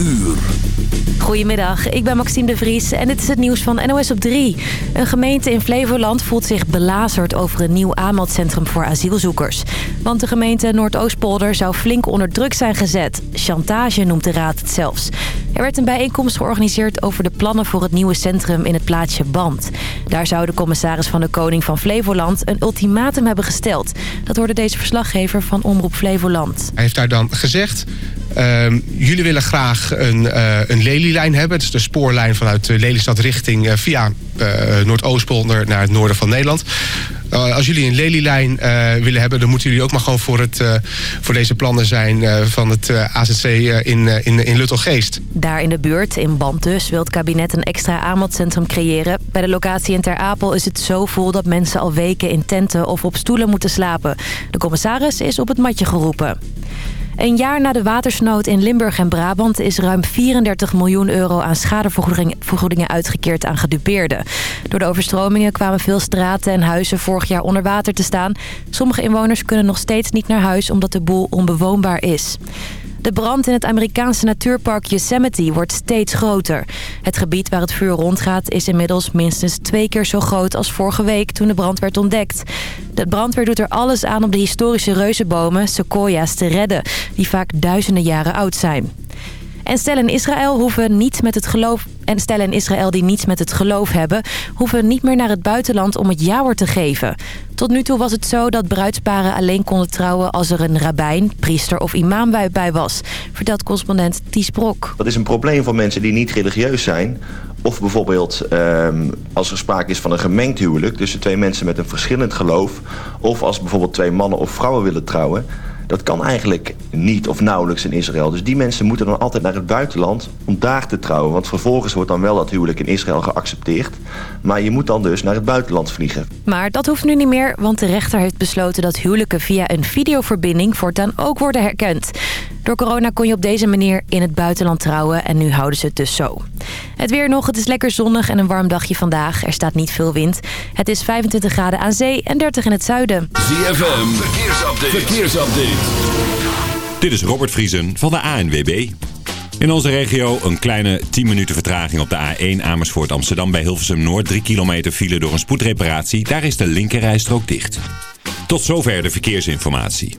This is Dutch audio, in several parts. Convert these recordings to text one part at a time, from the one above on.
uur. Goedemiddag, ik ben Maxime de Vries en dit is het nieuws van NOS op 3. Een gemeente in Flevoland voelt zich belazerd over een nieuw aanmeldcentrum voor asielzoekers. Want de gemeente Noordoostpolder zou flink onder druk zijn gezet. Chantage noemt de raad het zelfs. Er werd een bijeenkomst georganiseerd over de plannen voor het nieuwe centrum in het plaatsje Band. Daar zou de commissaris van de Koning van Flevoland een ultimatum hebben gesteld. Dat hoorde deze verslaggever van Omroep Flevoland. Hij heeft daar dan gezegd... Ehm, jullie willen graag een, uh, een Lelylijn hebben. Het is de spoorlijn vanuit Lelystad richting uh, via uh, Noordoostpolder naar het noorden van Nederland. als jullie een Lelylijn willen hebben, dan moeten jullie ook maar gewoon voor, het, voor deze plannen zijn van het AZC in, in, in Luttelgeest. Daar in de buurt, in Band dus, wil het kabinet een extra aanmeldcentrum creëren. Bij de locatie in Ter Apel is het zo vol dat mensen al weken in tenten of op stoelen moeten slapen. De commissaris is op het matje geroepen. Een jaar na de watersnood in Limburg en Brabant is ruim 34 miljoen euro aan schadevergoedingen uitgekeerd aan gedupeerden. Door de overstromingen kwamen veel straten en huizen vorig jaar onder water te staan. Sommige inwoners kunnen nog steeds niet naar huis omdat de boel onbewoonbaar is. De brand in het Amerikaanse natuurpark Yosemite wordt steeds groter. Het gebied waar het vuur rondgaat is inmiddels minstens twee keer zo groot als vorige week toen de brand werd ontdekt. De brandweer doet er alles aan om de historische reuzenbomen, sequoia's, te redden, die vaak duizenden jaren oud zijn. En stellen in Israël hoeven niet met het geloof en stellen Israël die niets met het geloof hebben... hoeven niet meer naar het buitenland om het jawoord te geven. Tot nu toe was het zo dat bruidsparen alleen konden trouwen... als er een rabbijn, priester of imam bij was. Vertelt correspondent Ties Brok. Dat is een probleem voor mensen die niet religieus zijn... Of bijvoorbeeld um, als er sprake is van een gemengd huwelijk... tussen twee mensen met een verschillend geloof... of als bijvoorbeeld twee mannen of vrouwen willen trouwen... Dat kan eigenlijk niet of nauwelijks in Israël. Dus die mensen moeten dan altijd naar het buitenland om daar te trouwen. Want vervolgens wordt dan wel dat huwelijk in Israël geaccepteerd. Maar je moet dan dus naar het buitenland vliegen. Maar dat hoeft nu niet meer, want de rechter heeft besloten dat huwelijken via een videoverbinding voortaan ook worden herkend. Door corona kon je op deze manier in het buitenland trouwen en nu houden ze het dus zo. Het weer nog, het is lekker zonnig en een warm dagje vandaag. Er staat niet veel wind. Het is 25 graden aan zee en 30 in het zuiden. ZFM, verkeersupdate. verkeersupdate. Dit is Robert Vriesen van de ANWB. In onze regio een kleine 10 minuten vertraging op de A1 Amersfoort Amsterdam bij Hilversum Noord. 3 kilometer file door een spoedreparatie. Daar is de linkerrijstrook dicht. Tot zover de verkeersinformatie.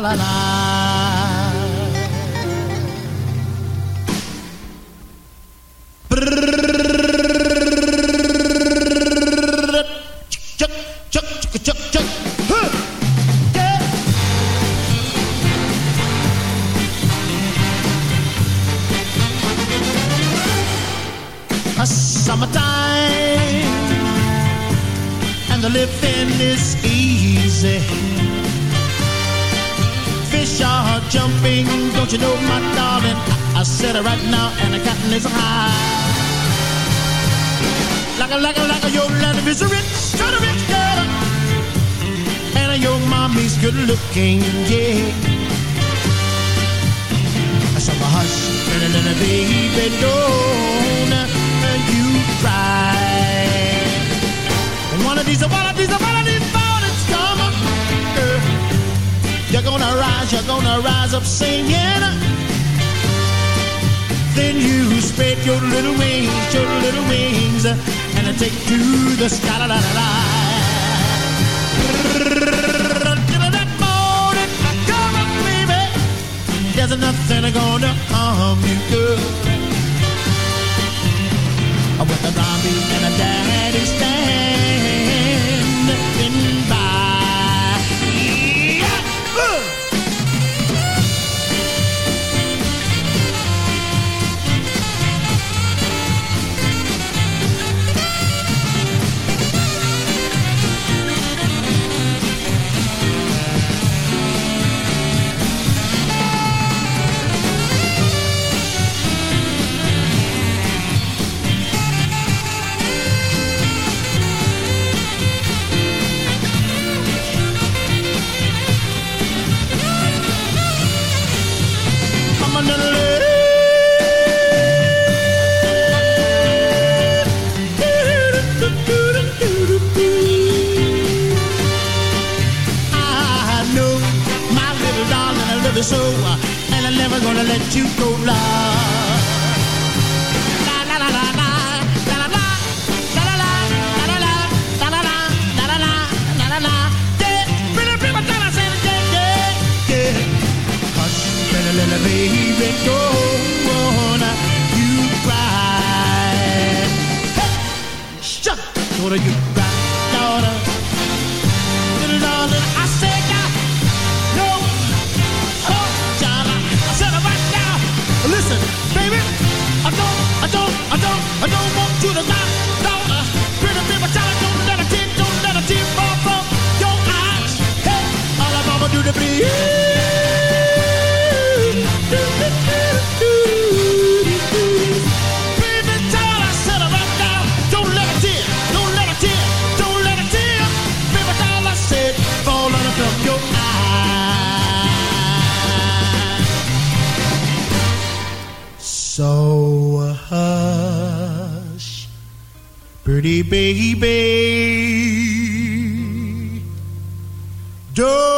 la la la. looking gay. So hush, baby, don't you cry. One of these, one of these, one of these mornings come, girl. You're gonna rise, you're gonna rise up singing. Then you spread your little wings, your little wings, and take to the sky. La, la, la, la. that are gonna harm you, girl. With a zombie and a hush, pretty baby. Don't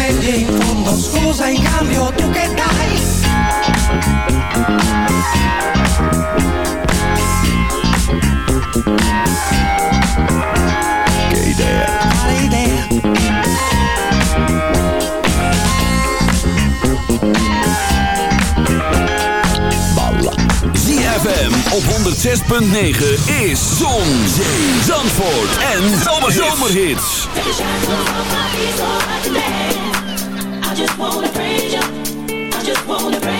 verde in fondo Scusa in cambio tu che dai? Che idea. Quale idea. Balla. ZFM op 106.9 is Zon, Zee, Zandvoort en Zomerhits Zomerhits. Zomerhits. Wanna praise you. I just wanna praise you.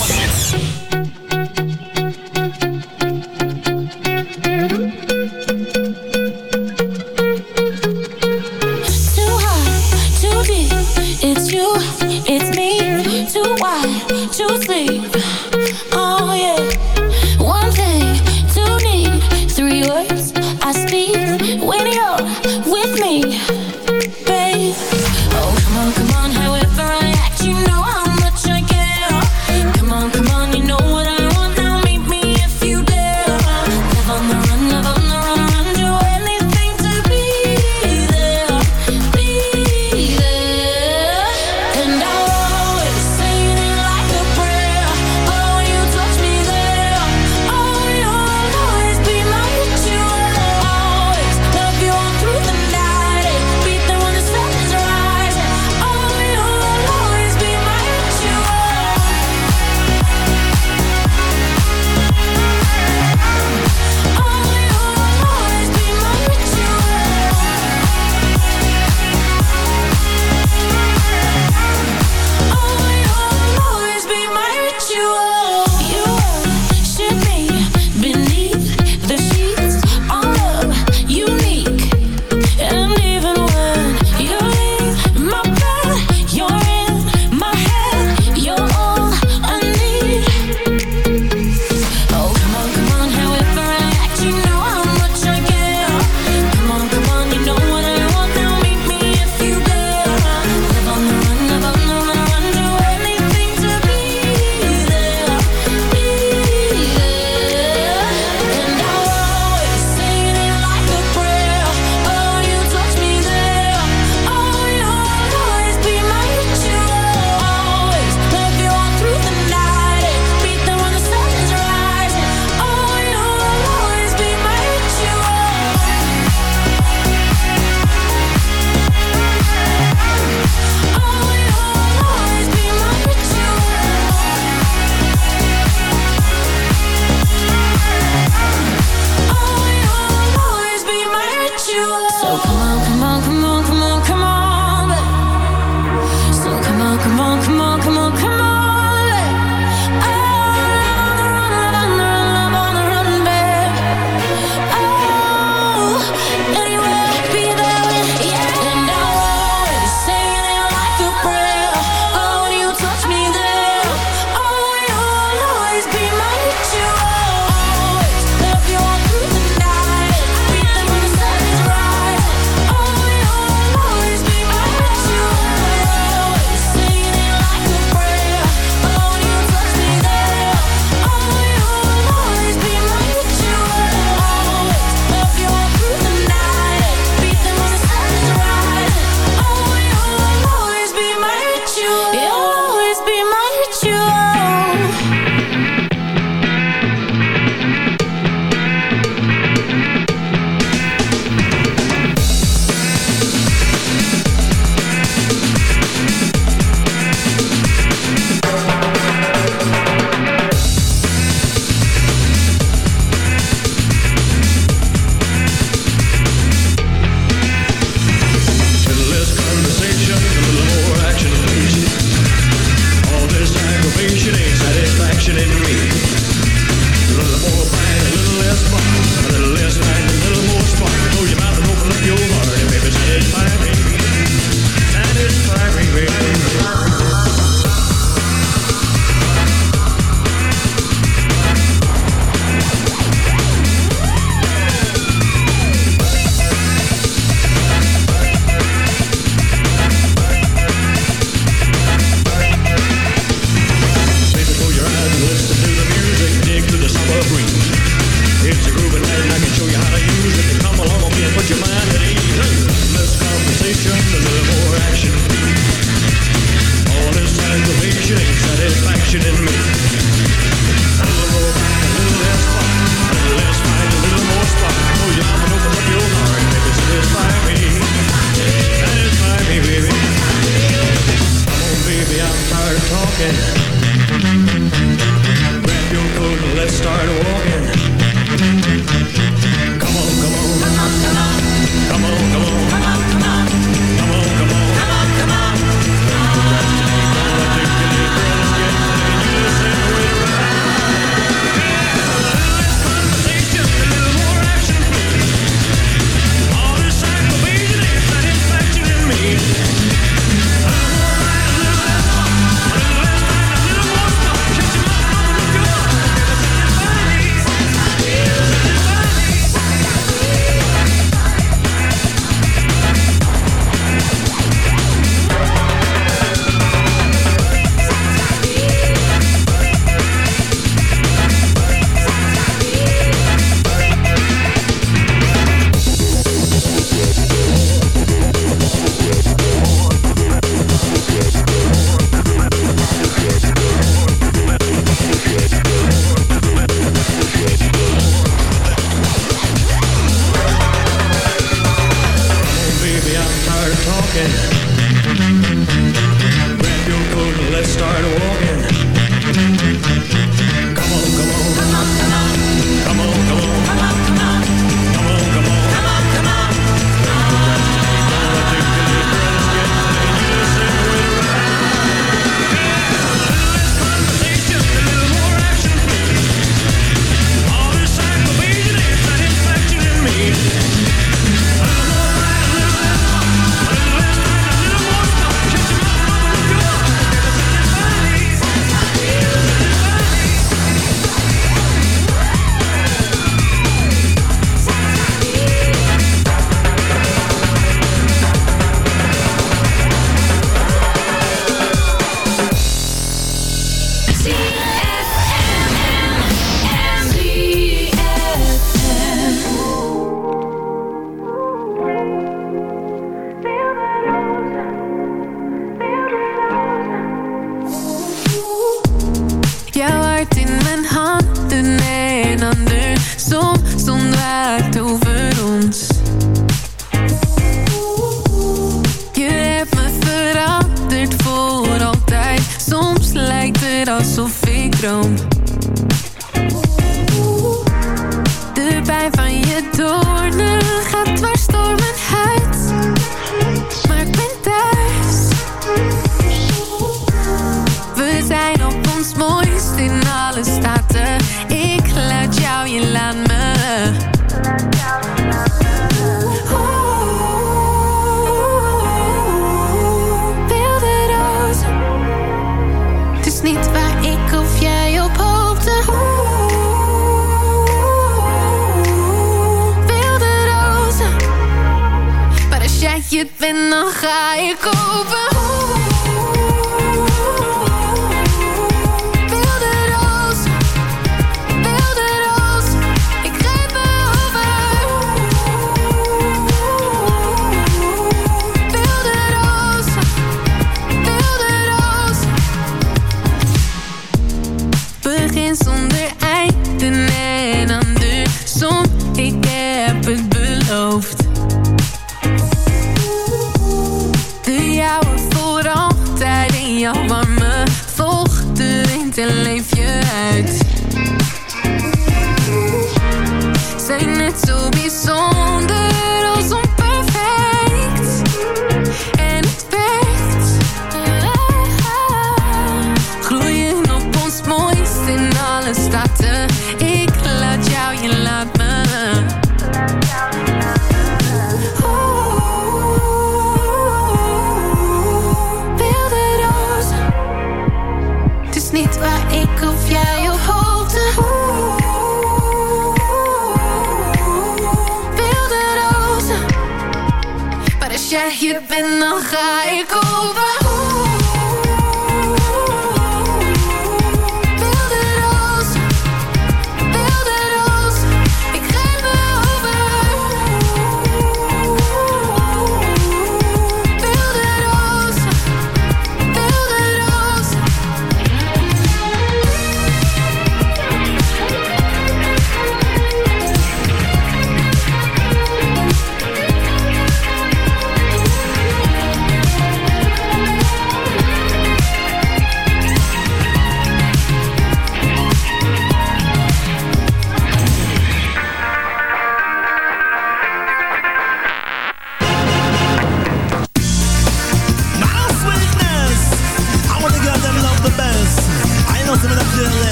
Hier bent, dan ga ik over.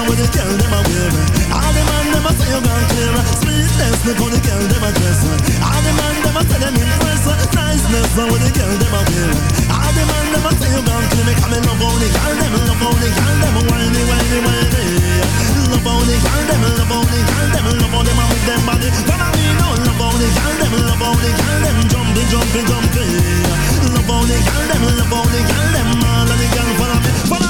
Niceness, how the girl them a wear. All the man them a say you gone clear. Sweetness, look how the girl them a dress. All the man them a say them impress. Niceness, how the girl them a wear. All the man them a say you gone clear. Me come in love the girl them, love the girl them whiny, whiny, whiny. Love the girl them, love the girl them, love them a move them body. Follow me now, love the girl them, love the girl them jumping, jumping, jumping. Love the girl them, love the girl them, all of the girl follow me, follow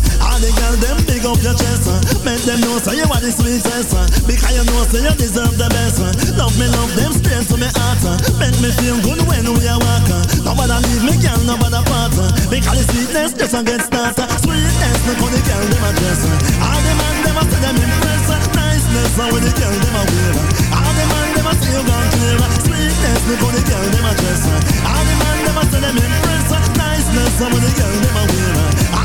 The girls them big up your chest. Make them know say you are the sweetest. Because you know say you deserve the best. Love me, love them straight to me heart. Make me feel good when we are walking. Nobody leave me, girl, nobody part. Because the sweetness just a get started. Sweetness, look how the girl them a dress. All the man them a say them impress. Niceness, how the girl them a wear. All the man them a say you gone clear. Sweetness, look how the girl them a dress. All the man them a say them impress. Niceness, how the girl them a wear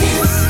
kids.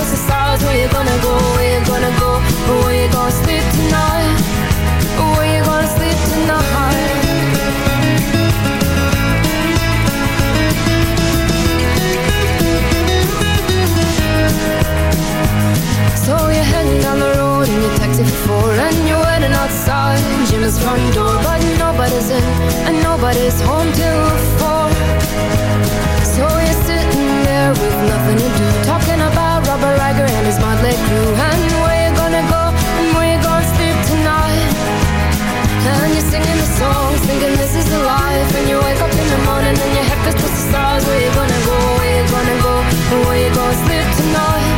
Where you gonna go? Where you gonna go? Where you gonna sleep tonight? Where you gonna sleep tonight? So you're heading down the road in your taxi for four And you're waiting outside Jim's front door But nobody's in and nobody's home till four So you're sitting there with nothing to do Talking about Robert Riger and his motley crew. And where you gonna go? And where you gonna sleep tonight? And you're singing the songs thinking this is the life. And you wake up in the morning and your head feels twisted stars. Where you gonna go, where you gonna go? And where you gonna sleep tonight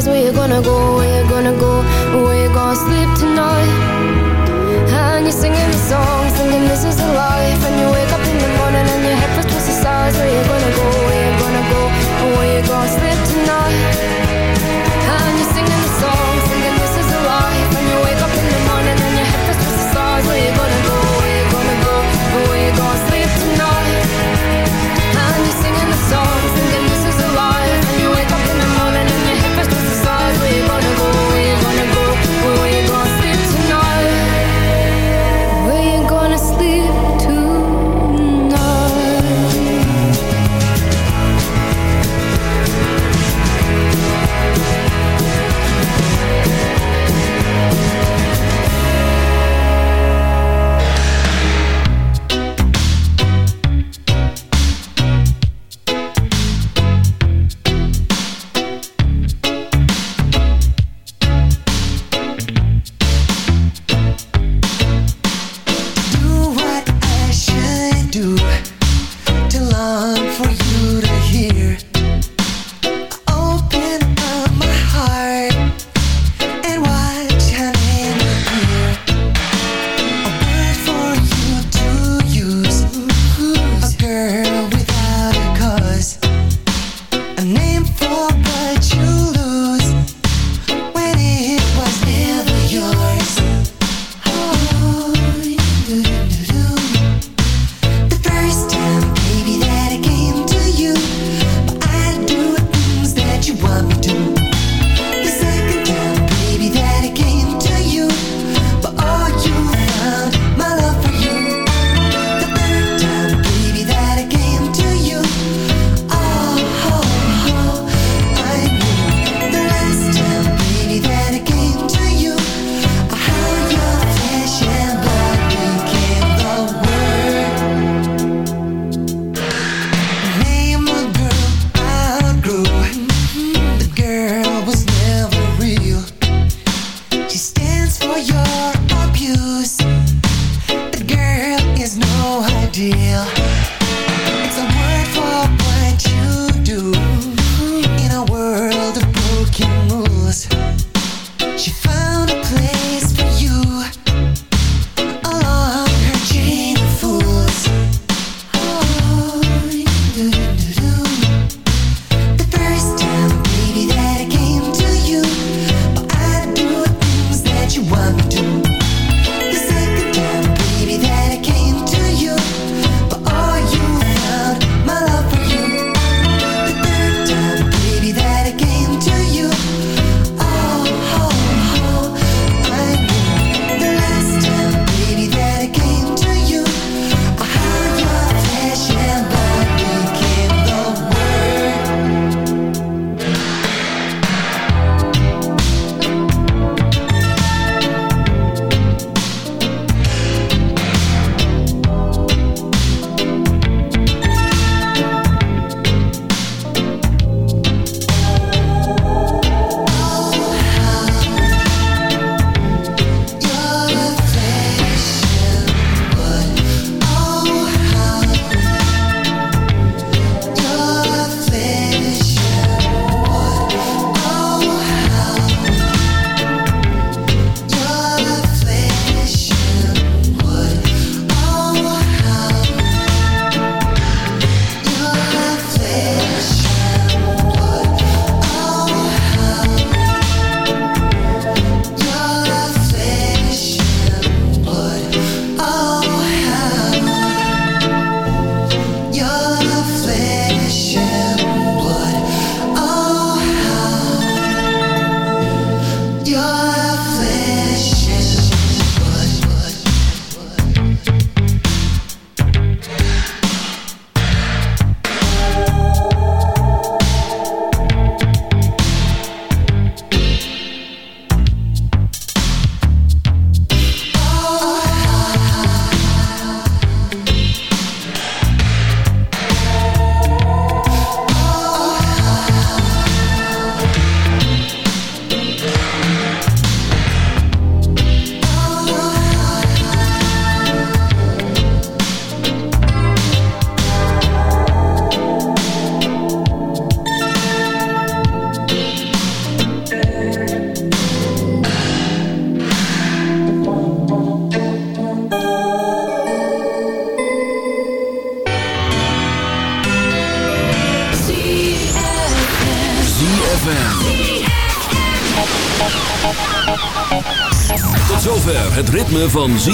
Cause we're gonna go, we're gonna go.